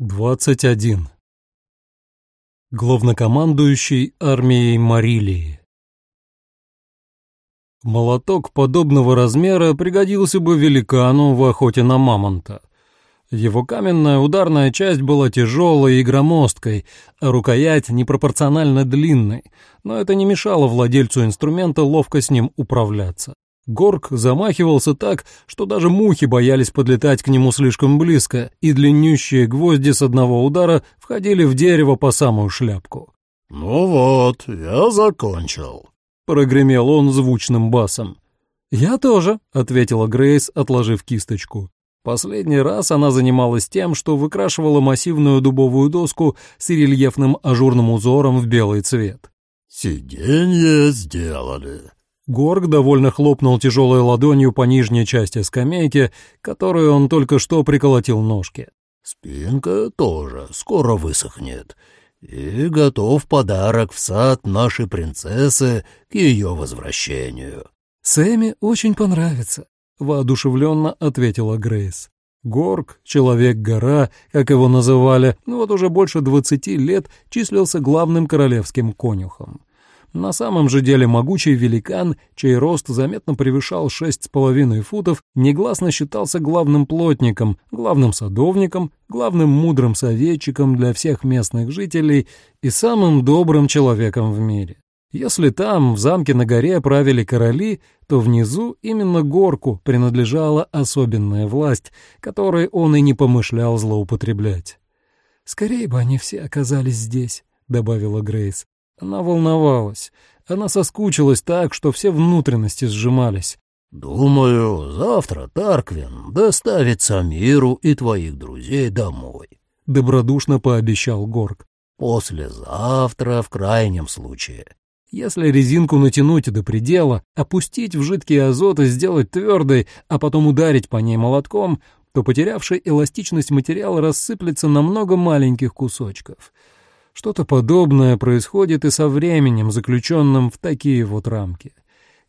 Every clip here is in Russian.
21. Главнокомандующий армией Марилии. Молоток подобного размера пригодился бы великану в охоте на мамонта. Его каменная ударная часть была тяжелой и громоздкой, а рукоять непропорционально длинной, но это не мешало владельцу инструмента ловко с ним управляться. Горг замахивался так, что даже мухи боялись подлетать к нему слишком близко, и длиннющие гвозди с одного удара входили в дерево по самую шляпку. «Ну вот, я закончил», — прогремел он звучным басом. «Я тоже», — ответила Грейс, отложив кисточку. Последний раз она занималась тем, что выкрашивала массивную дубовую доску с рельефным ажурным узором в белый цвет. «Сиденье сделали», Горг довольно хлопнул тяжелой ладонью по нижней части скамейки, которую он только что приколотил ножки. «Спинка тоже скоро высохнет. И готов подарок в сад нашей принцессы к ее возвращению». «Сэмми очень понравится», — воодушевленно ответила Грейс. Горг, человек-гора, как его называли, ну вот уже больше двадцати лет числился главным королевским конюхом. На самом же деле могучий великан, чей рост заметно превышал шесть с половиной футов, негласно считался главным плотником, главным садовником, главным мудрым советчиком для всех местных жителей и самым добрым человеком в мире. Если там, в замке на горе, правили короли, то внизу именно горку принадлежала особенная власть, которой он и не помышлял злоупотреблять. «Скорее бы они все оказались здесь», — добавила Грейс. Она волновалась. Она соскучилась так, что все внутренности сжимались. «Думаю, завтра Тарквин доставит Самиру и твоих друзей домой», — добродушно пообещал Горг. «Послезавтра, в крайнем случае». Если резинку натянуть до предела, опустить в жидкий азот и сделать твердой, а потом ударить по ней молотком, то потерявший эластичность материал рассыплется на много маленьких кусочков — что-то подобное происходит и со временем, заключенным в такие вот рамки.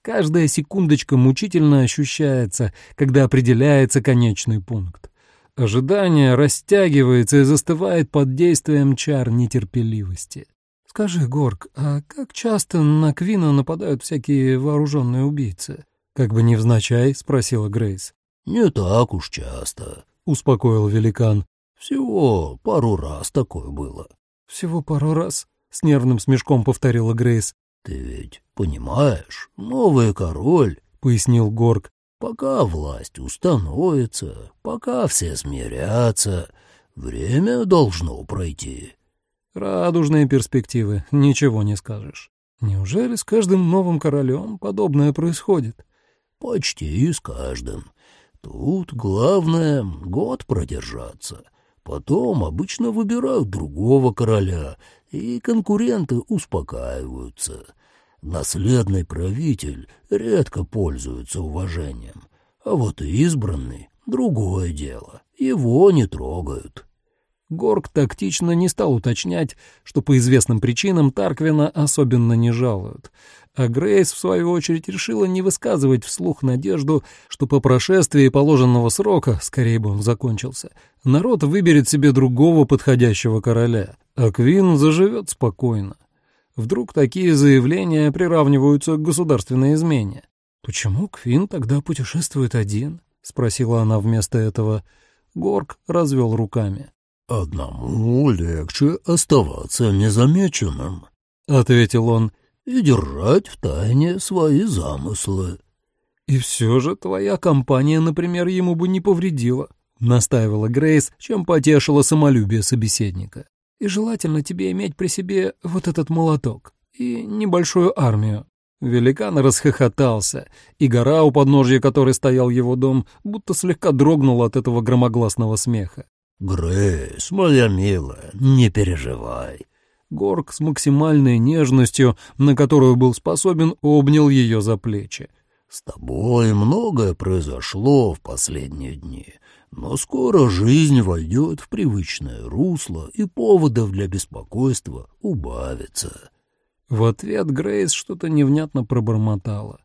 Каждая секундочка мучительно ощущается, когда определяется конечный пункт. Ожидание растягивается и застывает под действием чар нетерпеливости. «Скажи, Горг, а как часто на Квина нападают всякие вооруженные убийцы?» Как бы невзначай, спросила Грейс. «Не так уж часто», — успокоил великан. «Всего пару раз такое было». «Всего пару раз», — с нервным смешком повторила Грейс. «Ты ведь понимаешь, новый король», — пояснил Горг, — «пока власть установится, пока все смирятся, время должно пройти». Радужные перспективы, ничего не скажешь. Неужели с каждым новым королем подобное происходит? Почти с каждым. Тут главное — год продержаться — Потом обычно выбирают другого короля, и конкуренты успокаиваются. Наследный правитель редко пользуется уважением, а вот избранный — другое дело, его не трогают. Горг тактично не стал уточнять, что по известным причинам Тарквина особенно не жалуют, а Грейс, в свою очередь, решила не высказывать вслух надежду, что по прошествии положенного срока, скорее бы он закончился, народ выберет себе другого подходящего короля, а Квин заживет спокойно. Вдруг такие заявления приравниваются к государственной измене. «Почему Квин тогда путешествует один?» — спросила она вместо этого. Горг развел руками. «Одному легче оставаться незамеченным», — ответил он, — «и держать в тайне свои замыслы». «И все же твоя компания, например, ему бы не повредила», — настаивала Грейс, чем потешила самолюбие собеседника. «И желательно тебе иметь при себе вот этот молоток и небольшую армию». Великан расхохотался, и гора, у подножья которой стоял его дом, будто слегка дрогнула от этого громогласного смеха. «Грейс, моя милая, не переживай». Горг с максимальной нежностью, на которую был способен, обнял ее за плечи. «С тобой многое произошло в последние дни, но скоро жизнь войдет в привычное русло, и поводов для беспокойства убавится». В ответ Грейс что-то невнятно пробормотала.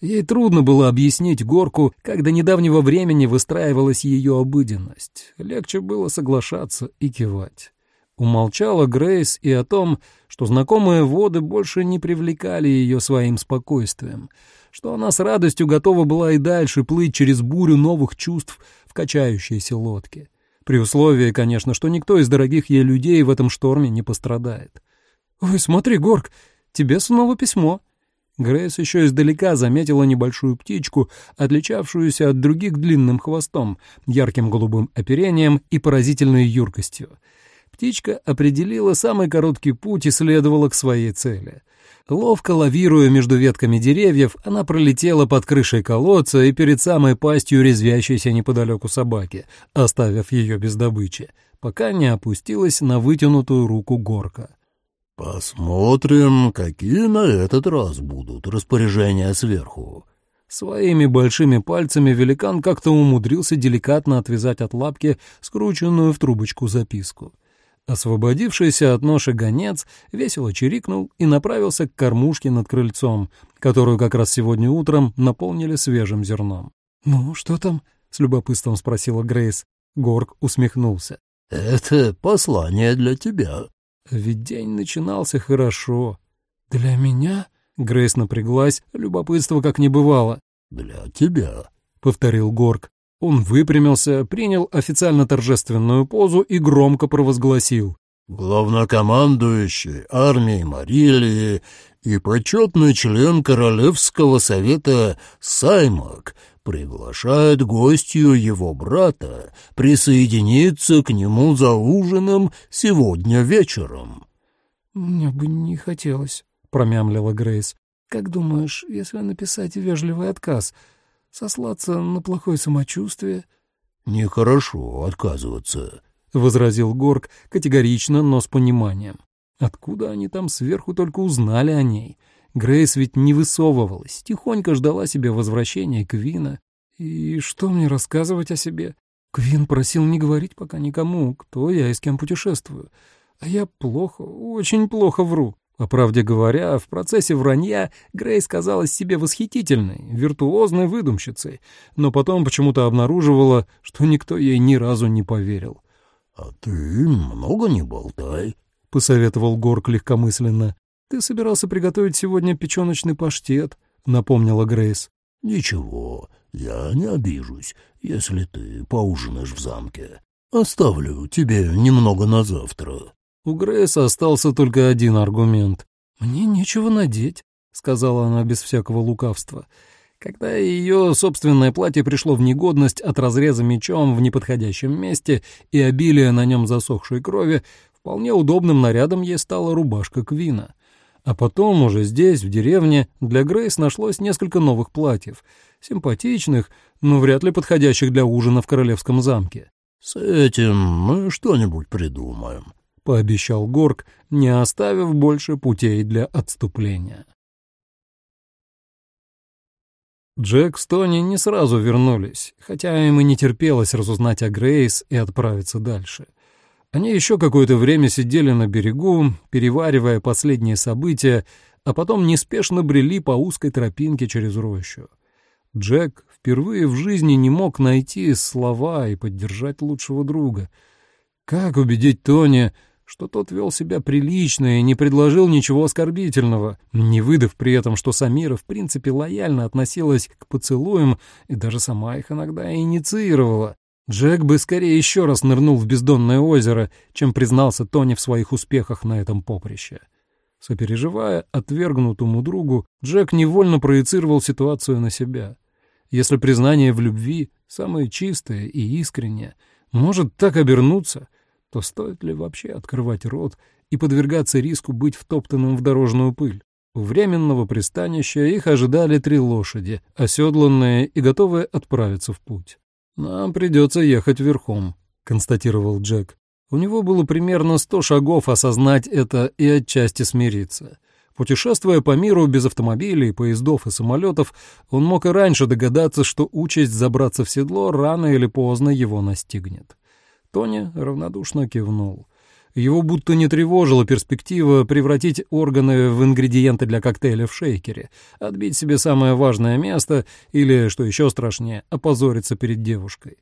Ей трудно было объяснить горку, как до недавнего времени выстраивалась ее обыденность. Легче было соглашаться и кивать. Умолчала Грейс и о том, что знакомые воды больше не привлекали ее своим спокойствием, что она с радостью готова была и дальше плыть через бурю новых чувств в качающейся лодке. При условии, конечно, что никто из дорогих ей людей в этом шторме не пострадает. «Ой, смотри, Горк, тебе снова письмо», Грейс еще издалека заметила небольшую птичку, отличавшуюся от других длинным хвостом, ярким голубым оперением и поразительной юркостью. Птичка определила самый короткий путь и следовала к своей цели. Ловко лавируя между ветками деревьев, она пролетела под крышей колодца и перед самой пастью резвящейся неподалеку собаки, оставив ее без добычи, пока не опустилась на вытянутую руку горка. «Посмотрим, какие на этот раз будут распоряжения сверху». Своими большими пальцами великан как-то умудрился деликатно отвязать от лапки скрученную в трубочку записку. Освободившийся от ноши гонец весело чирикнул и направился к кормушке над крыльцом, которую как раз сегодня утром наполнили свежим зерном. «Ну, что там?» — с любопытством спросила Грейс. Горг усмехнулся. «Это послание для тебя», ведь день начинался хорошо. «Для меня?» — Грейс напряглась, любопытство как не бывало. «Для тебя», — повторил Горг. Он выпрямился, принял официально торжественную позу и громко провозгласил. «Главнокомандующий армией Марилии и почетный член Королевского совета Саймак приглашает гостью его брата присоединиться к нему за ужином сегодня вечером». «Мне бы не хотелось», — промямлила Грейс. «Как думаешь, если написать вежливый отказ, сослаться на плохое самочувствие?» «Нехорошо отказываться», — возразил Горг категорично, но с пониманием. Откуда они там сверху только узнали о ней? Грейс ведь не высовывалась, тихонько ждала себе возвращения Квина. И что мне рассказывать о себе? Квин просил не говорить пока никому, кто я и с кем путешествую. А я плохо, очень плохо вру. По правде говоря, в процессе вранья Грейс казалась себе восхитительной, виртуозной выдумщицей, но потом почему-то обнаруживала, что никто ей ни разу не поверил. «А ты много не болтай», — посоветовал Горк легкомысленно. «Ты собирался приготовить сегодня печеночный паштет», — напомнила Грейс. «Ничего, я не обижусь, если ты поужинаешь в замке. Оставлю тебе немного на завтра». У Грейс остался только один аргумент. «Мне нечего надеть», — сказала она без всякого лукавства. Когда ее собственное платье пришло в негодность от разреза мечом в неподходящем месте и обилия на нем засохшей крови, вполне удобным нарядом ей стала рубашка Квина. А потом уже здесь, в деревне, для Грейс нашлось несколько новых платьев, симпатичных, но вряд ли подходящих для ужина в королевском замке. «С этим мы что-нибудь придумаем», — пообещал Горг, не оставив больше путей для отступления. Джек с Тони не сразу вернулись, хотя им и не терпелось разузнать о Грейс и отправиться дальше — они еще какое-то время сидели на берегу, переваривая последние события, а потом неспешно брели по узкой тропинке через рощу. Джек впервые в жизни не мог найти слова и поддержать лучшего друга. Как убедить Тони, что тот вел себя прилично и не предложил ничего оскорбительного, не выдав при этом, что Самира в принципе лояльно относилась к поцелуям и даже сама их иногда инициировала. Джек бы скорее еще раз нырнул в бездонное озеро, чем признался Тони в своих успехах на этом поприще. Сопереживая отвергнутому другу, Джек невольно проецировал ситуацию на себя. Если признание в любви, самое чистое и искреннее, может так обернуться, то стоит ли вообще открывать рот и подвергаться риску быть втоптанным в дорожную пыль? У временного пристанища их ожидали три лошади, оседланные и готовые отправиться в путь. «Нам придется ехать верхом», — констатировал Джек. У него было примерно сто шагов осознать это и отчасти смириться. Путешествуя по миру без автомобилей, поездов и самолетов, он мог и раньше догадаться, что участь забраться в седло рано или поздно его настигнет. Тони равнодушно кивнул. Его будто не тревожила перспектива превратить органы в ингредиенты для коктейля в шейкере, отбить себе самое важное место или, что еще страшнее, опозориться перед девушкой.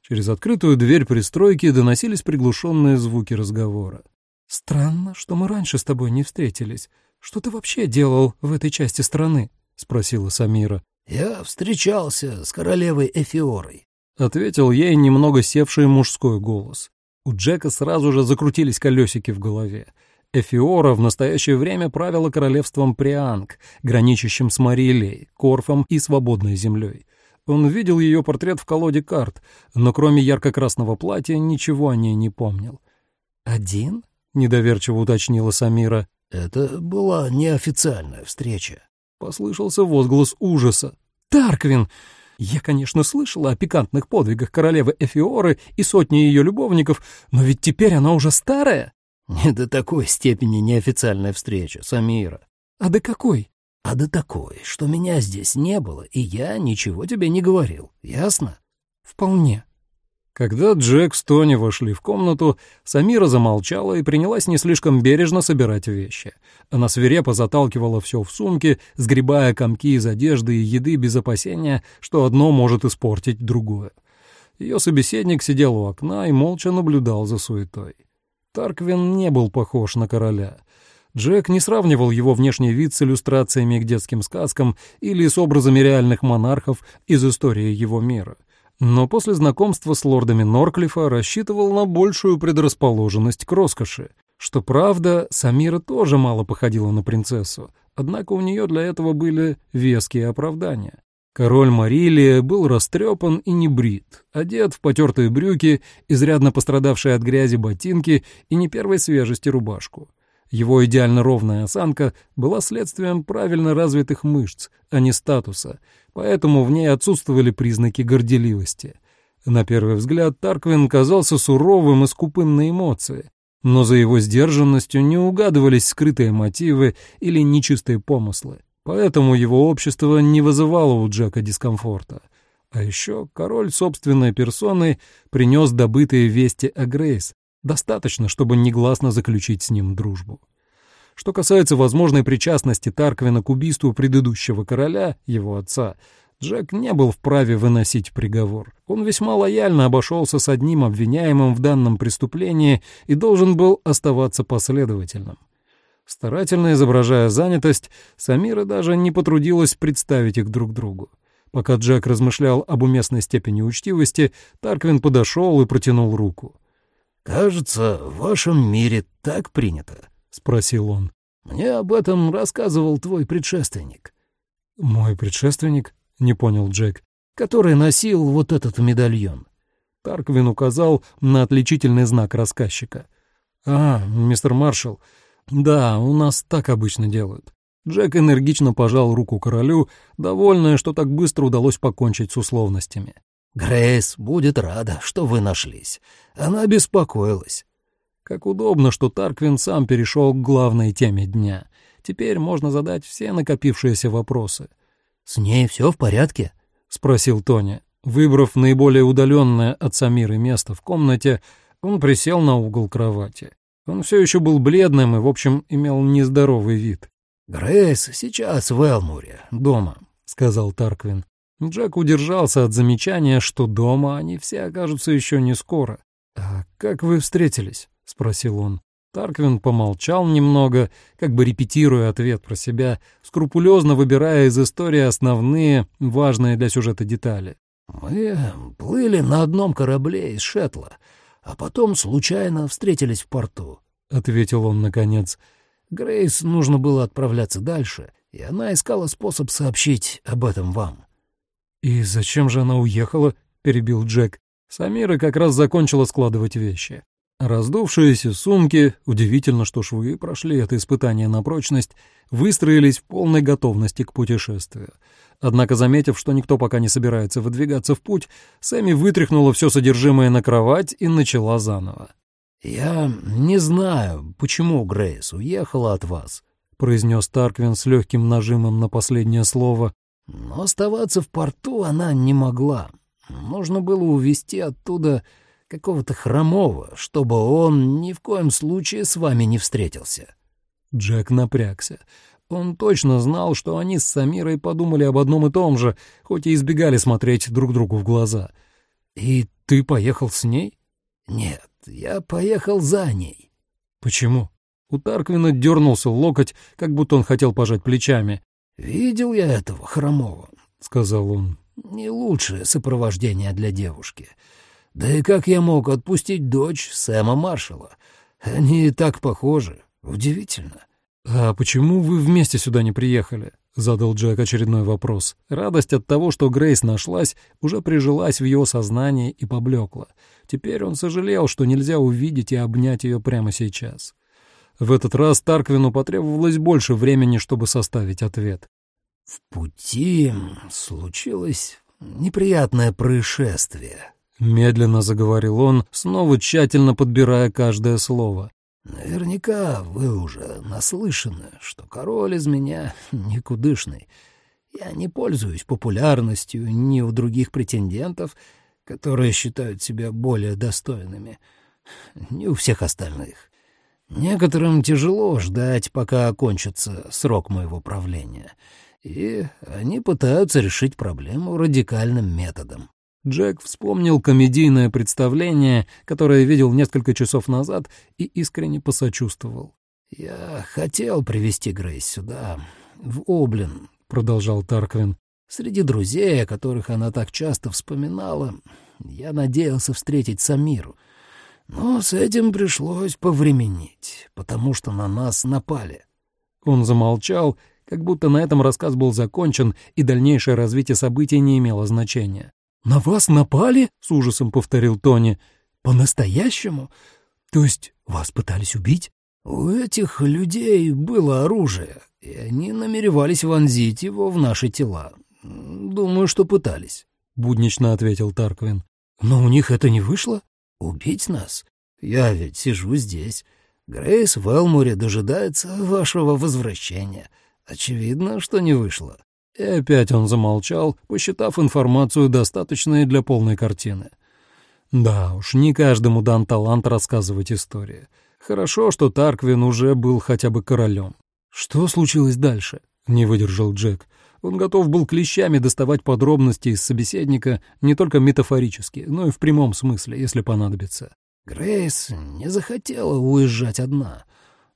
Через открытую дверь пристройки доносились приглушенные звуки разговора. «Странно, что мы раньше с тобой не встретились. Что ты вообще делал в этой части страны?» — спросила Самира. «Я встречался с королевой Эфиорой», — ответил ей немного севший мужской голос. У Джека сразу же закрутились колесики в голове. Эфиора в настоящее время правила королевством Прианг, граничащим с Марилей, Корфом и Свободной землей. Он видел ее портрет в колоде карт, но кроме ярко-красного платья ничего о ней не помнил. «Один?» — недоверчиво уточнила Самира. «Это была неофициальная встреча», — послышался возглас ужаса. «Тарквин! Я, конечно, слышала о пикантных подвигах королевы Эфиоры и сотни ее любовников, но ведь теперь она уже старая». «Не до такой степени неофициальная встреча, Самира». «А до какой?» «А до такой, что меня здесь не было, и я ничего тебе не говорил, ясно?» «Вполне», когда Джек с Тони вошли в комнату, Самира замолчала и принялась не слишком бережно собирать вещи. Она свирепо заталкивала все в сумки, сгребая комки из одежды и еды без опасения, что одно может испортить другое. Ее собеседник сидел у окна и молча наблюдал за суетой. Тарквин не был похож на короля. Джек не сравнивал его внешний вид с иллюстрациями к детским сказкам или с образами реальных монархов из истории его мира — но после знакомства с лордами Норклифа рассчитывал на большую предрасположенность к роскоши. Что правда, Самира тоже мало походила на принцессу, однако у нее для этого были веские оправдания. Король Марилия был растрепан и не брит, одет в потертые брюки, изрядно пострадавшие от грязи ботинки и не первой свежести рубашку. Его идеально ровная осанка была следствием правильно развитых мышц, а не статуса, поэтому в ней отсутствовали признаки горделивости. На первый взгляд Тарквин казался суровым и скупым на эмоции, но за его сдержанностью не угадывались скрытые мотивы или нечистые помыслы, поэтому его общество не вызывало у Джека дискомфорта. А еще король собственной персоной принес добытые вести о Грейс, Достаточно, чтобы негласно заключить с ним дружбу. Что касается возможной причастности Тарквина к убийству предыдущего короля, его отца, Джек не был вправе выносить приговор. Он весьма лояльно обошелся с одним обвиняемым в данном преступлении и должен был оставаться последовательным. Старательно изображая занятость, Самира даже не потрудилась представить их друг другу. Пока Джек размышлял об уместной степени учтивости, Тарквин подошел и протянул руку. «Кажется, в вашем мире так принято», — спросил он. «Мне об этом рассказывал твой предшественник». «Мой предшественник?» — не понял Джек. «Который носил вот этот медальон». Тарквин указал на отличительный знак рассказчика. «А, мистер Маршалл, да, у нас так обычно делают». Джек энергично пожал руку королю, довольный, что так быстро удалось покончить с условностями. Грейс будет рада, что вы нашлись. Она беспокоилась. Как удобно, что Тарквин сам перешел к главной теме дня. Теперь можно задать все накопившиеся вопросы. «С ней все в порядке?» — спросил Тони. Выбрав наиболее удаленное от Самиры место в комнате, он присел на угол кровати. Он все еще был бледным и, в общем, имел нездоровый вид. «Грейс сейчас в Элмуре, дома», — сказал Тарквин. Джек удержался от замечания, что дома они все окажутся еще не скоро. «А как вы встретились?» — спросил он. Тарквин помолчал немного, как бы репетируя ответ про себя, скрупулезно выбирая из истории основные, важные для сюжета детали. «Мы плыли на одном корабле из Шетла, а потом случайно встретились в порту», — ответил он наконец. «Грейс нужно было отправляться дальше, и она искала способ сообщить об этом вам». «И зачем же она уехала?» — перебил Джек. Самира как раз закончила складывать вещи. Раздувшиеся сумки, удивительно, что швы прошли это испытание на прочность, выстроились в полной готовности к путешествию. Однако, заметив, что никто пока не собирается выдвигаться в путь, Сэмми вытряхнула все содержимое на кровать и начала заново. «Я не знаю, почему Грейс уехала от вас», — произнес Тарквин с легким нажимом на последнее слово. Но оставаться в порту она не могла. Нужно было увезти оттуда какого-то хромого, чтобы он ни в коем случае с вами не встретился». Джек напрягся. Он точно знал, что они с Самирой подумали об одном и том же, хоть и избегали смотреть друг другу в глаза. «И ты поехал с ней?» «Нет, я поехал за ней». «Почему?» У Тарквина дернулся локоть, как будто он хотел пожать плечами. «Видел я этого хромого», — сказал он. «Не лучшее сопровождение для девушки. Да и как я мог отпустить дочь Сэма Маршалла? Они так похожи. Удивительно». «А почему вы вместе сюда не приехали?» — задал Джек очередной вопрос. Радость от того, что Грейс нашлась, уже прижилась в его сознании и поблекла. Теперь он сожалел, что нельзя увидеть и обнять ее прямо сейчас. В этот раз Тарквину потребовалось больше времени, чтобы составить ответ. «В пути случилось неприятное происшествие», — медленно заговорил он, снова тщательно подбирая каждое слово. Наверняка вы уже наслышаны, что король из меня никудышный. Я не пользуюсь популярностью ни у других претендентов, которые считают себя более достойными, ни у всех остальных. Некоторым тяжело ждать, пока окончится срок моего правления, и они пытаются решить проблему радикальным методом. Джек вспомнил комедийное представление, которое видел несколько часов назад, и искренне посочувствовал. «Я хотел привести Грейс сюда, в Облин», — продолжал Тарквин. «Среди друзей, о которых она так часто вспоминала, я надеялся встретить Самиру. Но с этим пришлось повременить, потому что на нас напали». Он замолчал, как будто на этом рассказ был закончен, и дальнейшее развитие событий не имело значения. «На вас напали?» — с ужасом повторил Тони. «По-настоящему? То есть вас пытались убить?» «У этих людей было оружие, и они намеревались вонзить его в наши тела. Думаю, что пытались», — буднично ответил Тарквин. «Но у них это не вышло?» «Убить нас? Я ведь сижу здесь. Грейс в Элмуре дожидается вашего возвращения. Очевидно, что не вышло». И опять он замолчал, посчитав информацию достаточной для полной картины. Да уж, не каждому дан талант рассказывать истории. Хорошо, что Тарквин уже был хотя бы королем. Что случилось дальше? Не выдержал Джек. Он готов был клещами доставать подробности из собеседника не только метафорически, но и в прямом смысле, если понадобится. Грейс не захотела уезжать одна.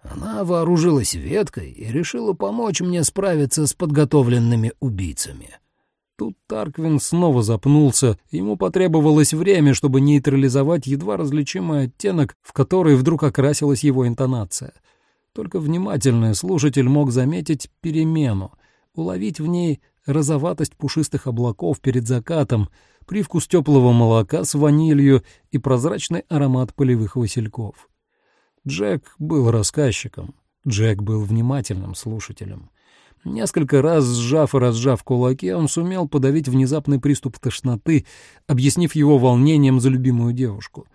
Она вооружилась веткой и решила помочь мне справиться с подготовленными убийцами. Тут Тарквин снова запнулся, ему потребовалось время, чтобы нейтрализовать едва различимый оттенок, в который вдруг окрасилась его интонация. Только внимательный слушатель мог заметить перемену, уловить в ней розоватость пушистых облаков перед закатом, привкус теплого молока с ванилью и прозрачный аромат полевых васильков. Джек был рассказчиком, Джек был внимательным слушателем. Несколько раз сжав и разжав кулаки, он сумел подавить внезапный приступ тошноты, объяснив его волнением за любимую девушку.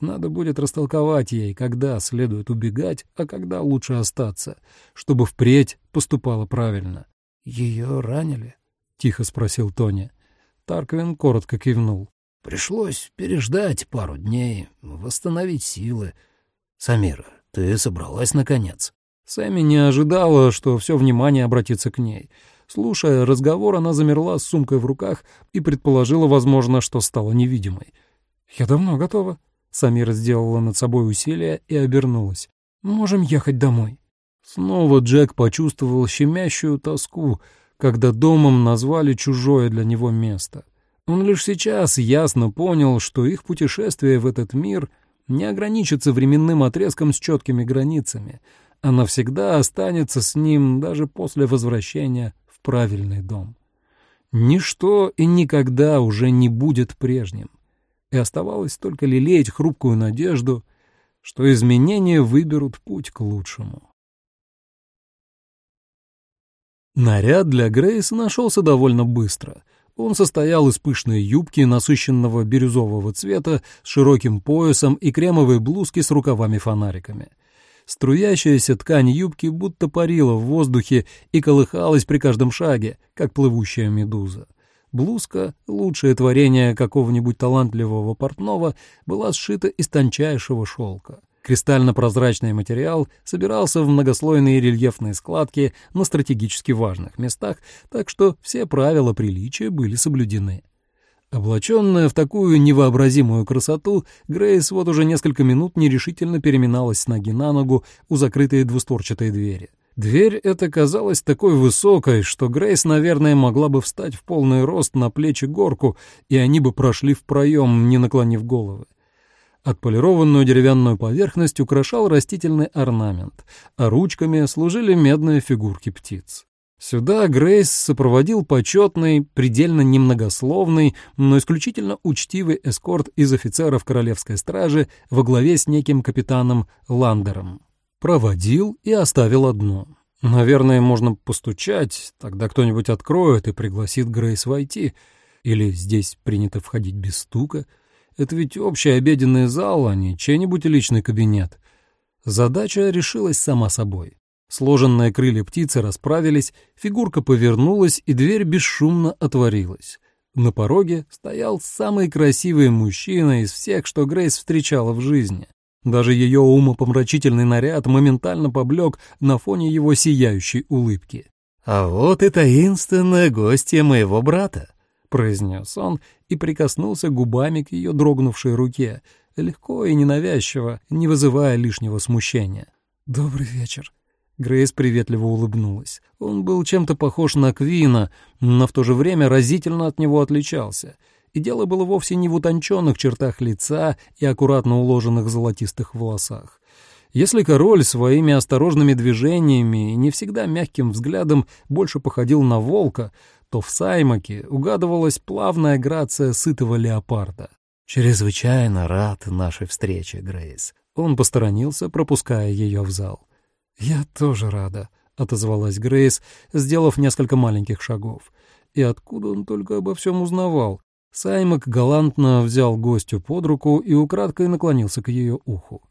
Надо будет растолковать ей, когда следует убегать, а когда лучше остаться, чтобы впредь поступала правильно. «Ее ранили?» — тихо спросил Тони. Тарквин коротко кивнул. «Пришлось переждать пару дней, восстановить силы, «Самира, ты собралась, наконец?» Сэмми не ожидала, что все внимание обратится к ней. Слушая разговор, она замерла с сумкой в руках и предположила, возможно, что стала невидимой. «Я давно готова». Самира сделала над собой усилие и обернулась. «Можем ехать домой». Снова Джек почувствовал щемящую тоску, когда домом назвали чужое для него место. Он лишь сейчас ясно понял, что их путешествие в этот мир не ограничится временным отрезком с четкими границами, а навсегда останется с ним даже после возвращения в правильный дом. Ничто и никогда уже не будет прежним, и оставалось только лелеять хрупкую надежду, что изменения выберут путь к лучшему. Наряд для Грейс нашелся довольно быстро — он состоял из пышной юбки насыщенного бирюзового цвета с широким поясом и кремовой блузки с рукавами-фонариками. Струящаяся ткань юбки будто парила в воздухе и колыхалась при каждом шаге, как плывущая медуза. Блузка, лучшее творение какого-нибудь талантливого портного, была сшита из тончайшего шелка. Кристально-прозрачный материал собирался в многослойные рельефные складки на стратегически важных местах, так что все правила приличия были соблюдены. Облаченная в такую невообразимую красоту, Грейс вот уже несколько минут нерешительно переминалась с ноги на ногу у закрытой двустворчатой двери. Дверь эта казалась такой высокой, что Грейс, наверное, могла бы встать в полный рост на плечи горку, и они бы прошли в проем, не наклонив головы. Отполированную деревянную поверхность украшал растительный орнамент, а ручками служили медные фигурки птиц. Сюда Грейс сопроводил почетный, предельно немногословный, но исключительно учтивый эскорт из офицеров королевской стражи во главе с неким капитаном Ландером. Проводил и оставил одно. Наверное, можно постучать, тогда кто-нибудь откроет и пригласит Грейс войти. Или здесь принято входить без стука. Это ведь общий обеденный зал, а не чей-нибудь личный кабинет. Задача решилась сама собой. Сложенные крылья птицы расправились, фигурка повернулась, и дверь бесшумно отворилась. На пороге стоял самый красивый мужчина из всех, что Грейс встречала в жизни. Даже ее умопомрачительный наряд моментально поблек на фоне его сияющей улыбки. «А вот и таинственная гостья моего брата», — произнес он и прикоснулся губами к ее дрогнувшей руке, легко и ненавязчиво, не вызывая лишнего смущения. «Добрый вечер», Грейс приветливо улыбнулась. Он был чем-то похож на Квина, но в то же время разительно от него отличался. И дело было вовсе не в утонченных чертах лица и аккуратно уложенных золотистых волосах. Если король своими осторожными движениями и не всегда мягким взглядом больше походил на волка, то в Саймаке угадывалась плавная грация сытого леопарда. «Чрезвычайно рад нашей встрече, Грейс». Он посторонился, пропуская ее в зал. «Я тоже рада», — отозвалась Грейс, сделав несколько маленьких шагов. И откуда он только обо всем узнавал? Саймак галантно взял гостю под руку и украдкой наклонился к ее уху.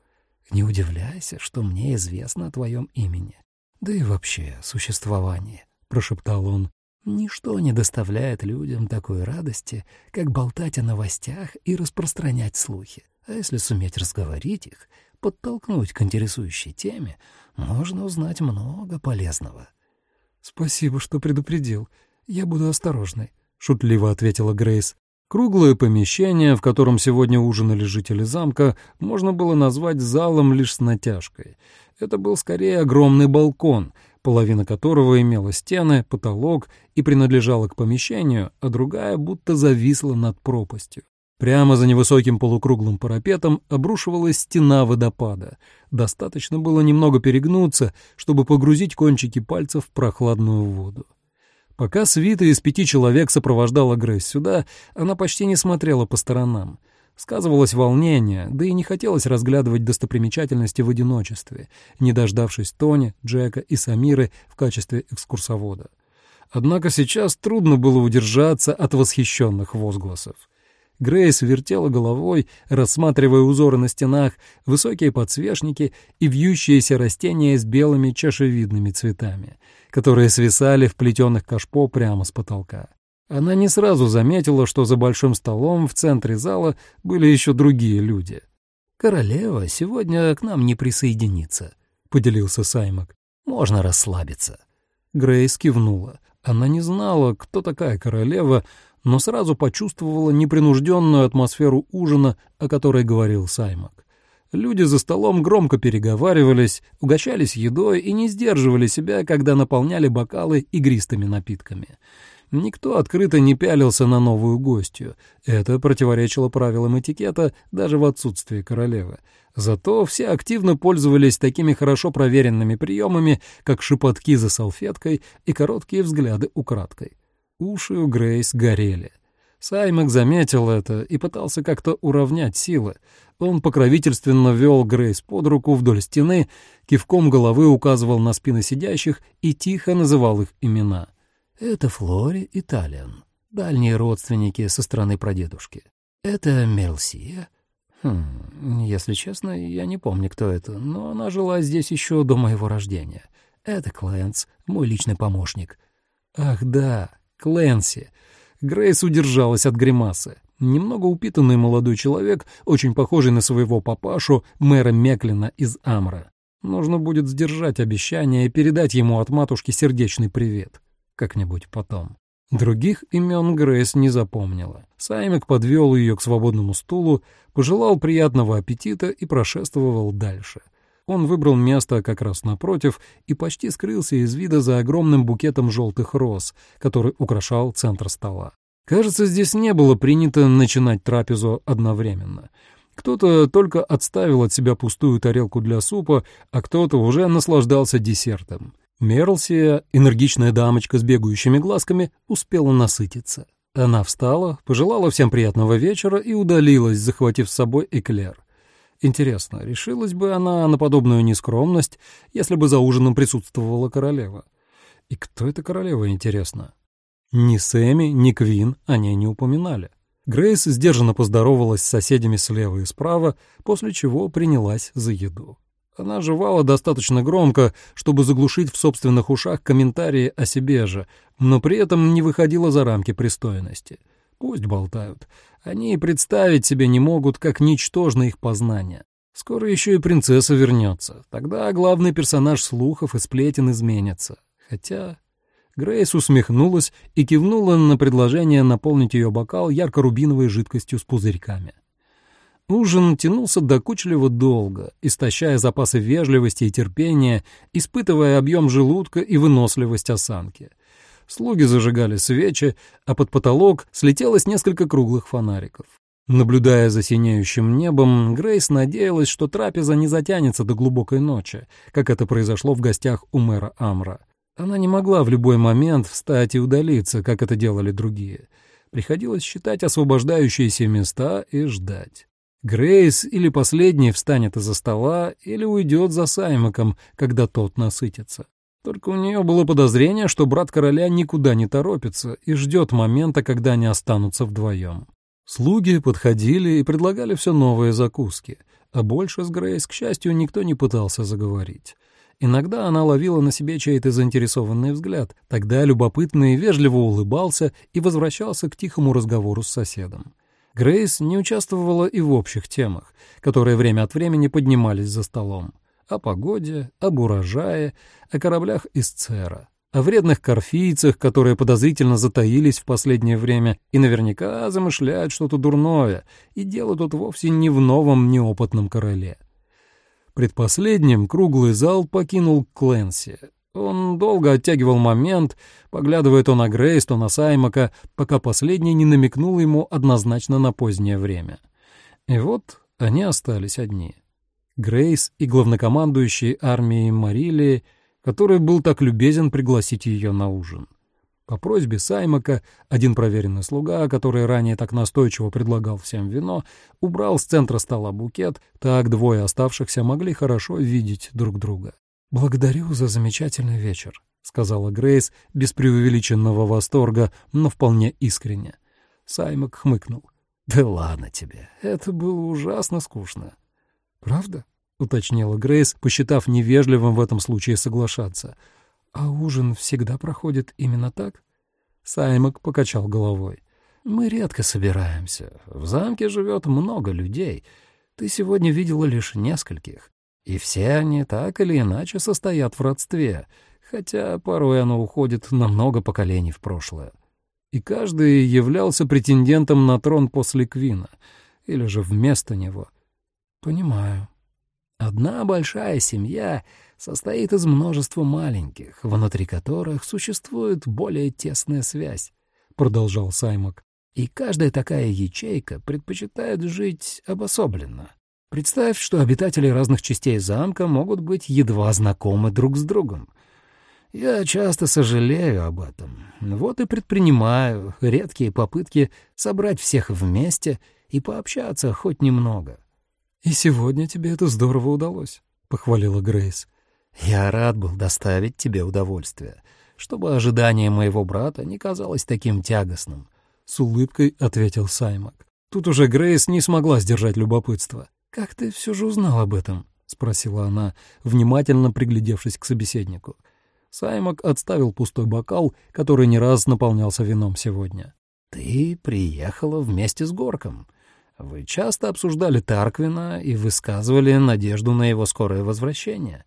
«Не удивляйся, что мне известно о твоем имени. Да и вообще существовании», — прошептал он. «Ничто не доставляет людям такой радости, как болтать о новостях и распространять слухи. А если суметь разговорить их, подтолкнуть к интересующей теме, можно узнать много полезного. «Спасибо, что предупредил. Я буду осторожной», — шутливо ответила Грейс. Круглое помещение, в котором сегодня ужинали жители замка, можно было назвать залом лишь с натяжкой. Это был скорее огромный балкон, половина которого имела стены, потолок и принадлежала к помещению, а другая будто зависла над пропастью. Прямо за невысоким полукруглым парапетом обрушивалась стена водопада. Достаточно было немного перегнуться, чтобы погрузить кончики пальцев в прохладную воду. Пока свита из пяти человек сопровождала Грейс сюда, она почти не смотрела по сторонам. Сказывалось волнение, да и не хотелось разглядывать достопримечательности в одиночестве, не дождавшись Тони, Джека и Самиры в качестве экскурсовода. Однако сейчас трудно было удержаться от восхищенных возгласов. Грейс вертела головой, рассматривая узоры на стенах, высокие подсвечники и вьющиеся растения с белыми чашевидными цветами, которые свисали в плетеных кашпо прямо с потолка. Она не сразу заметила, что за большим столом в центре зала были еще другие люди. «Королева сегодня к нам не присоединится», — поделился Саймак. «Можно расслабиться». Грейс кивнула. Она не знала, кто такая королева, но сразу почувствовала непринужденную атмосферу ужина, о которой говорил Саймак. Люди за столом громко переговаривались, угощались едой и не сдерживали себя, когда наполняли бокалы игристыми напитками. Никто открыто не пялился на новую гостью. Это противоречило правилам этикета даже в отсутствии королевы. Зато все активно пользовались такими хорошо проверенными приемами, как шепотки за салфеткой и короткие взгляды украдкой. Уши у Грейс горели. Саймак заметил это и пытался как-то уравнять силы. Он покровительственно вел Грейс под руку вдоль стены, кивком головы указывал на спины сидящих и тихо называл их имена. «Это Флори и дальние родственники со стороны прадедушки. Это Мелсия». Хм, если честно, я не помню, кто это, но она жила здесь еще до моего рождения. Это Клэнс, мой личный помощник. Ах да, Кленси. Грейс удержалась от гримасы. Немного упитанный молодой человек, очень похожий на своего папашу, мэра Меклина из Амра. Нужно будет сдержать обещание и передать ему от матушки сердечный привет. Как-нибудь потом. Других имен Грейс не запомнила. Саймик подвел ее к свободному стулу, пожелал приятного аппетита и прошествовал дальше. Он выбрал место как раз напротив и почти скрылся из вида за огромным букетом желтых роз, который украшал центр стола. Кажется, здесь не было принято начинать трапезу одновременно. Кто-то только отставил от себя пустую тарелку для супа, а кто-то уже наслаждался десертом. Мерлсия, энергичная дамочка с бегающими глазками, успела насытиться. Она встала, пожелала всем приятного вечера и удалилась, захватив с собой эклер. Интересно, решилась бы она на подобную нескромность, если бы за ужином присутствовала королева? И кто эта королева, интересно? Ни Сэмми, ни Квин о ней не упоминали. Грейс сдержанно поздоровалась с соседями слева и справа, после чего принялась за еду. Она жевала достаточно громко, чтобы заглушить в собственных ушах комментарии о себе же, но при этом не выходила за рамки пристойности. Пусть болтают. Они и представить себе не могут, как ничтожно их познание. Скоро еще и принцесса вернется. Тогда главный персонаж слухов и сплетен изменится. Хотя... Грейс усмехнулась и кивнула на предложение наполнить ее бокал ярко-рубиновой жидкостью с пузырьками. Ужин тянулся докучливо долго, истощая запасы вежливости и терпения, испытывая объем желудка и выносливость осанки. Слуги зажигали свечи, а под потолок слетелось несколько круглых фонариков. Наблюдая за синеющим небом, Грейс надеялась, что трапеза не затянется до глубокой ночи, как это произошло в гостях у мэра Амра. Она не могла в любой момент встать и удалиться, как это делали другие. Приходилось считать освобождающиеся места и ждать. Грейс или последний встанет из-за стола, или уйдет за Саймаком, когда тот насытится. Только у нее было подозрение, что брат короля никуда не торопится и ждет момента, когда они останутся вдвоем. Слуги подходили и предлагали все новые закуски, а больше с Грейс, к счастью, никто не пытался заговорить. Иногда она ловила на себе чей-то заинтересованный взгляд, тогда любопытный вежливо улыбался и возвращался к тихому разговору с соседом. Грейс не участвовала и в общих темах, которые время от времени поднимались за столом. О погоде, об урожае, о кораблях из Цера, о вредных корфийцах, которые подозрительно затаились в последнее время и наверняка замышляют что-то дурное, и дело тут вовсе не в новом неопытном короле. Предпоследним круглый зал покинул Кленси, он долго оттягивал момент, поглядывая то на Грейс, то на Саймака, пока последний не намекнул ему однозначно на позднее время. И вот они остались одни. Грейс и главнокомандующий армией Марилии, который был так любезен пригласить ее на ужин. По просьбе Саймака один проверенный слуга, который ранее так настойчиво предлагал всем вино, убрал с центра стола букет, так двое оставшихся могли хорошо видеть друг друга. «Благодарю за замечательный вечер», — сказала Грейс без преувеличенного восторга, но вполне искренне. Саймак хмыкнул. «Да ладно тебе, это было ужасно скучно». «Правда?» — уточнила Грейс, посчитав невежливым в этом случае соглашаться. «А ужин всегда проходит именно так?» Саймак покачал головой. «Мы редко собираемся. В замке живет много людей. Ты сегодня видела лишь нескольких. И все они так или иначе состоят в родстве, хотя порой оно уходит на много поколений в прошлое. И каждый являлся претендентом на трон после Квина, или же вместо него. Понимаю. Одна большая семья состоит из множества маленьких, внутри которых существует более тесная связь, — продолжал Саймак. И каждая такая ячейка предпочитает жить обособленно. Представь, что обитатели разных частей замка могут быть едва знакомы друг с другом. Я часто сожалею об этом. Вот и предпринимаю редкие попытки собрать всех вместе и пообщаться хоть немного. «И сегодня тебе это здорово удалось», — похвалила Грейс. «Я рад был доставить тебе удовольствие, чтобы ожидание моего брата не казалось таким тягостным», — с улыбкой ответил Саймак. Тут уже Грейс не смогла сдержать любопытство. «Как ты все же узнал об этом?» — спросила она, внимательно приглядевшись к собеседнику. Саймак отставил пустой бокал, который не раз наполнялся вином сегодня. Ты приехала вместе с Горком. Вы часто обсуждали Тарквина и высказывали надежду на его скорое возвращение.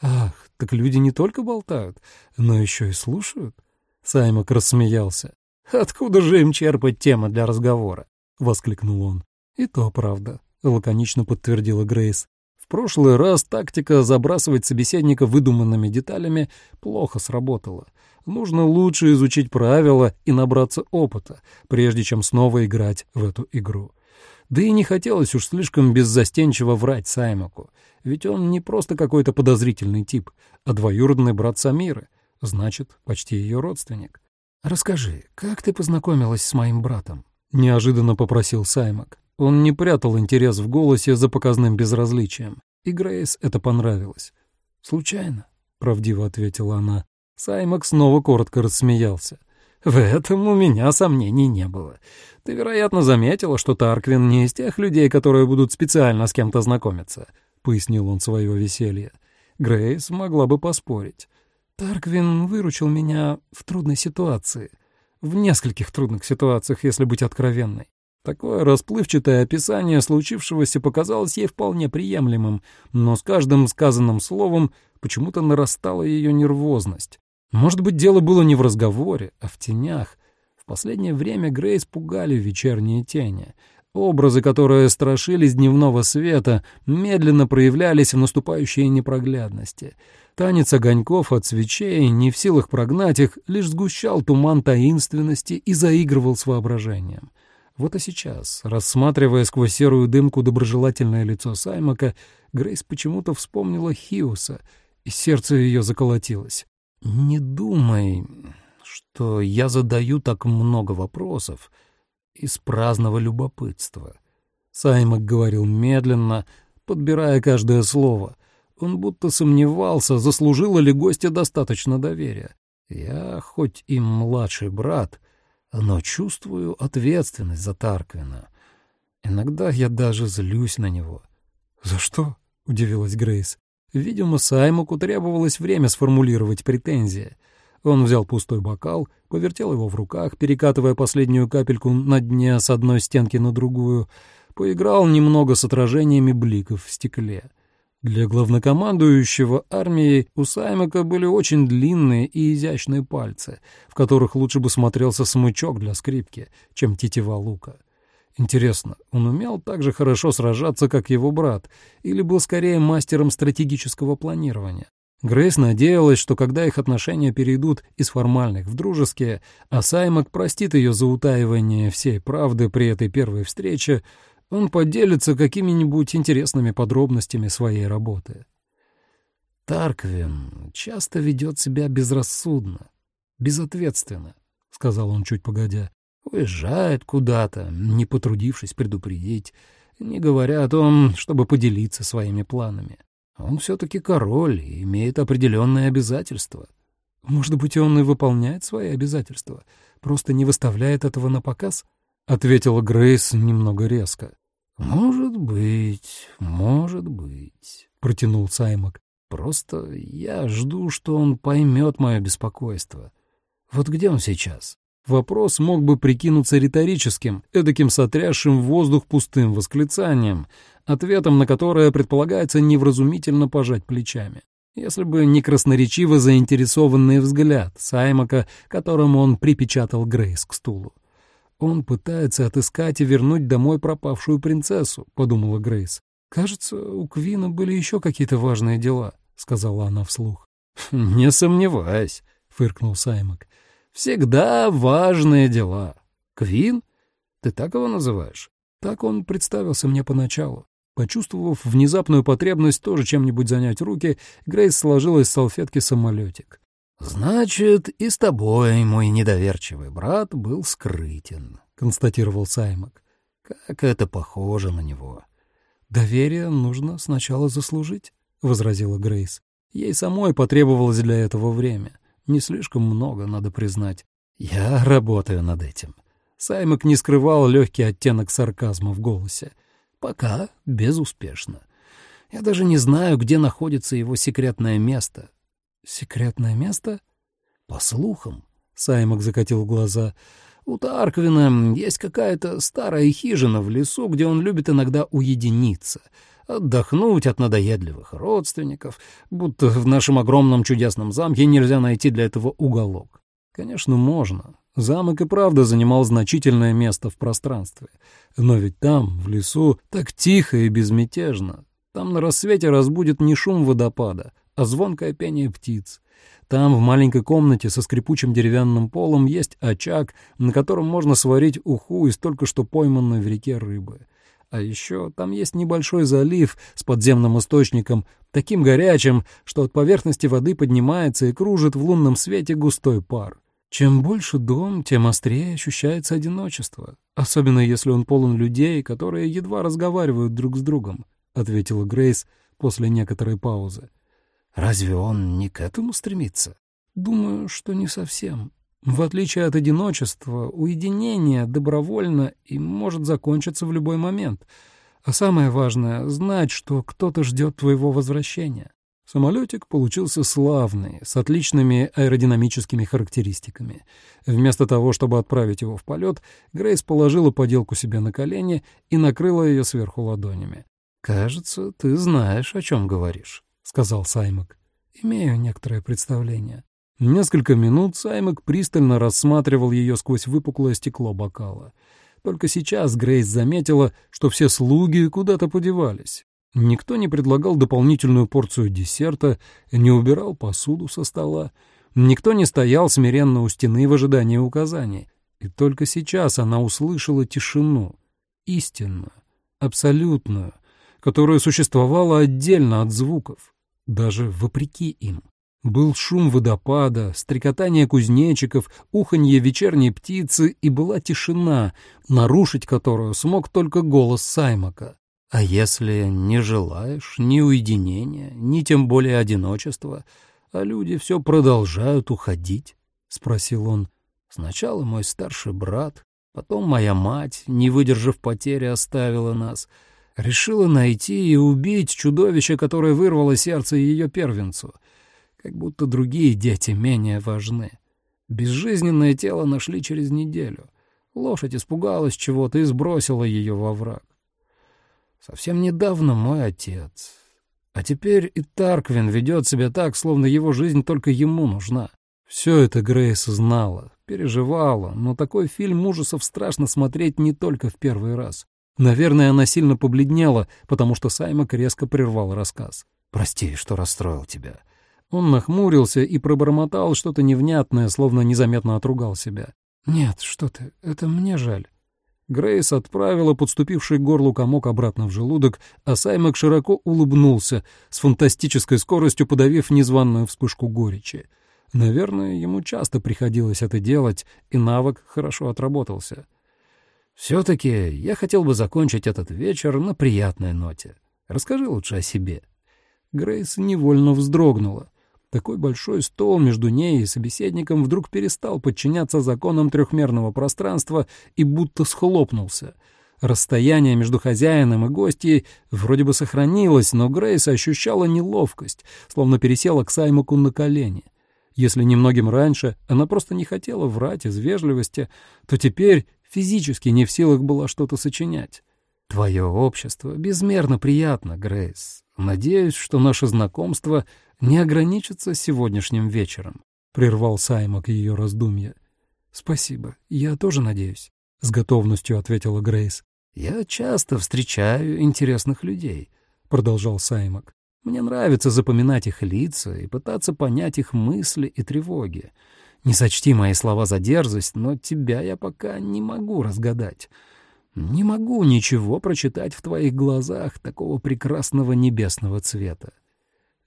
Ах, так люди не только болтают, но еще и слушают. Саймак рассмеялся. «Откуда же им черпать темы для разговора?» — воскликнул он. «И то правда», — лаконично подтвердила Грейс. В прошлый раз тактика забрасывать собеседника выдуманными деталями плохо сработала. Нужно лучше изучить правила и набраться опыта, прежде чем снова играть в эту игру. Да и не хотелось уж слишком беззастенчиво врать Саймаку, ведь он не просто какой-то подозрительный тип, а двоюродный брат Самиры, значит, почти ее родственник. «Расскажи, как ты познакомилась с моим братом?» — неожиданно попросил Саймак. Он не прятал интерес в голосе за показным безразличием, и Грейс это понравилось. «Случайно», — правдиво ответила она. Саймак снова коротко рассмеялся. «В этом у меня сомнений не было. Ты, вероятно, заметила, что Тарквин не из тех людей, которые будут специально с кем-то знакомиться», — пояснил он свое веселье. Грейс могла бы поспорить. Тарквин выручил меня в трудной ситуации. В нескольких трудных ситуациях, если быть откровенной. Такое расплывчатое описание случившегося показалось ей вполне приемлемым, но с каждым сказанным словом почему-то нарастала ее нервозность. Может быть, дело было не в разговоре, а в тенях. В последнее время Грейс пугали вечерние тени — Образы, которые страшились дневного света, медленно проявлялись в наступающей непроглядности. Танец огоньков от свечей, не в силах прогнать их, лишь сгущал туман таинственности и заигрывал с воображением. Вот и сейчас, рассматривая сквозь серую дымку доброжелательное лицо Саймака, Грейс почему-то вспомнила Хиуса, и сердце ее заколотилось. «Не думай, что я задаю так много вопросов», из праздного любопытства. Саймак говорил медленно, подбирая каждое слово. Он будто сомневался, заслужила ли гостья достаточно доверия. Я хоть и младший брат, но чувствую ответственность за Тарквина. Иногда я даже злюсь на него. «За что?» — удивилась Грейс. Видимо, Саймаку требовалось время сформулировать претензии. Он взял пустой бокал, повертел его в руках, перекатывая последнюю капельку на дне с одной стенки на другую, поиграл немного с отражениями бликов в стекле. Для главнокомандующего армией у Саймака были очень длинные и изящные пальцы, в которых лучше бы смотрелся смычок для скрипки, чем тетива лука. Интересно, он умел так же хорошо сражаться, как его брат, или был скорее мастером стратегического планирования? Грейс надеялась, что когда их отношения перейдут из формальных в дружеские, а Саймак простит ее за утаивание всей правды при этой первой встрече, он поделится какими-нибудь интересными подробностями своей работы. «Тарквин часто ведет себя безрассудно, безответственно», — сказал он чуть погодя. «Уезжает куда-то, не потрудившись предупредить, не говоря о том, чтобы поделиться своими планами. Он все-таки король и имеет определенные обязательства. Может быть, он и выполняет свои обязательства, просто не выставляет этого на показ? — ответила Грейс немного резко. «Может быть, может быть», — протянул Саймак. «Просто я жду, что он поймет мое беспокойство. Вот где он сейчас?» Вопрос мог бы прикинуться риторическим, эдаким сотрясшим воздух пустым восклицанием, ответом на которое предполагается невразумительно пожать плечами. Если бы не красноречиво заинтересованный взгляд Саймака, которым он припечатал Грейс к стулу. «Он пытается отыскать и вернуть домой пропавшую принцессу», — подумала Грейс. «Кажется, у Квина были еще какие-то важные дела», — сказала она вслух. «Не сомневаюсь», — фыркнул Саймак. Всегда важные дела. Квин? Ты так его называешь? Так он представился мне поначалу. Почувствовав внезапную потребность тоже чем-нибудь занять руки, Грейс сложила из салфетки самолетик. «Значит, и с тобой, мой недоверчивый брат, был скрытен», — констатировал Саймак. «Как это похоже на него». «Доверие нужно сначала заслужить», — возразила Грейс. Ей самой потребовалось для этого время. Не слишком много, надо признать. Я работаю над этим. Саймак не скрывал легкий оттенок сарказма в голосе. Пока безуспешно. Я даже не знаю, где находится его секретное место. Секретное место? По слухам, Саймак закатил глаза. У Тарквина есть какая-то старая хижина в лесу, где он любит иногда уединиться, отдохнуть от надоедливых родственников, будто в нашем огромном чудесном замке нельзя найти для этого уголок. Конечно, можно. Замок и правда занимал значительное место в пространстве. Но ведь там, в лесу, так тихо и безмятежно. Там на рассвете разбудит не шум водопада, а звонкое пение птиц. Там, в маленькой комнате со скрипучим деревянным полом, есть очаг, на котором можно сварить уху из только что пойманной в реке рыбы. А еще там есть небольшой залив с подземным источником, таким горячим, что от поверхности воды поднимается и кружит в лунном свете густой пар. Чем больше дом, тем острее ощущается одиночество, особенно если он полон людей, которые едва разговаривают друг с другом, — ответила Грейс после некоторой паузы. «Разве он не к этому стремится?» «Думаю, что не совсем. В отличие от одиночества, уединение добровольно и может закончиться в любой момент. А самое важное — знать, что кто-то ждет твоего возвращения. Самолетик получился славный, с отличными аэродинамическими характеристиками. Вместо того, чтобы отправить его в полет, Грейс положила поделку себе на колени и накрыла ее сверху ладонями. «Кажется, ты знаешь, о чем говоришь», — сказал Саймак. «Имею некоторое представление». Несколько минут Саймак пристально рассматривал ее сквозь выпуклое стекло бокала. Только сейчас Грейс заметила, что все слуги куда-то подевались. Никто не предлагал дополнительную порцию десерта, не убирал посуду со стола. Никто не стоял смиренно у стены в ожидании указаний. И только сейчас она услышала тишину, истинную, абсолютную, которая существовала отдельно от звуков, даже вопреки им. Был шум водопада, стрекотание кузнечиков, уханье вечерней птицы, и была тишина, нарушить которую смог только голос Саймака. А если не желаешь ни уединения, ни тем более одиночества, а люди все продолжают уходить? — спросил он. Сначала мой старший брат, потом моя мать, не выдержав потери, оставила нас. Решила найти и убить чудовище, которое вырвало сердце ее первенцу. Как будто другие дети менее важны. Безжизненное тело нашли через неделю. Лошадь испугалась чего-то и сбросила ее во враг. Совсем недавно мой отец. А теперь и Тарквин ведет себя так, словно его жизнь только ему нужна. Все это Грейс знала, переживала, но такой фильм ужасов страшно смотреть не только в первый раз. Наверное, она сильно побледнела, потому что Саймак резко прервал рассказ. «Прости, что расстроил тебя». Он нахмурился и пробормотал что-то невнятное, словно незаметно отругал себя. «Нет, что ты, это мне жаль. Грейс отправила подступивший к горлу комок обратно в желудок, а Саймак широко улыбнулся, с фантастической скоростью подавив незваную вспышку горечи. Наверное, ему часто приходилось это делать, и навык хорошо отработался. «Все-таки я хотел бы закончить этот вечер на приятной ноте. Расскажи лучше о себе». Грейс невольно вздрогнула. Такой большой стол между ней и собеседником вдруг перестал подчиняться законам трехмерного пространства и будто схлопнулся. Расстояние между хозяином и гостьей вроде бы сохранилось, но Грейс ощущала неловкость, словно пересела к Саймаку на колени. Если немногим раньше она просто не хотела врать из вежливости, то теперь физически не в силах была что-то сочинять. «Твое общество безмерно приятно, Грейс. Надеюсь, что наше знакомство — не ограничится сегодняшним вечером», — прервал Саймак ее раздумья. «Спасибо, я тоже надеюсь», — с готовностью ответила Грейс. «Я часто встречаю интересных людей», — продолжал Саймак. «Мне нравится запоминать их лица и пытаться понять их мысли и тревоги. Не сочти мои слова за дерзость, но тебя я пока не могу разгадать. Не могу ничего прочитать в твоих глазах такого прекрасного небесного цвета.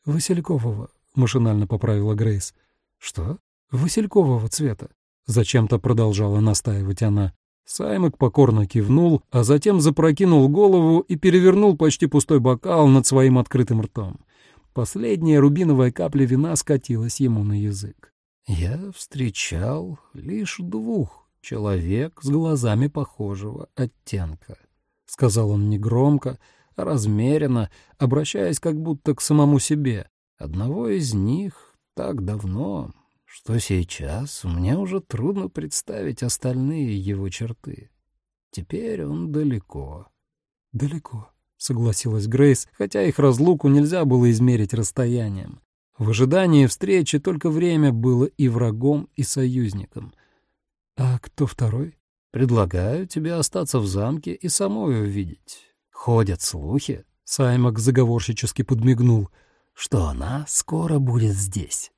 «Василькового», — машинально поправила Грейс. «Что? Василькового цвета?» Зачем-то продолжала настаивать она. Саймак покорно кивнул, а затем запрокинул голову и перевернул почти пустой бокал над своим открытым ртом. Последняя рубиновая капля вина скатилась ему на язык. «Я встречал лишь двух человек с глазами похожего оттенка», — сказал он негромко, — размеренно, обращаясь как будто к самому себе. Одного из них так давно, что сейчас мне уже трудно представить остальные его черты. Теперь он далеко. Далеко, согласилась Грейс, хотя их разлуку нельзя было измерить расстоянием. В ожидании встречи только время было и врагом, и союзником. А кто второй? Предлагаю тебе остаться в замке и самой увидеть. Ходят слухи, Саймак заговорщически подмигнул, что она скоро будет здесь.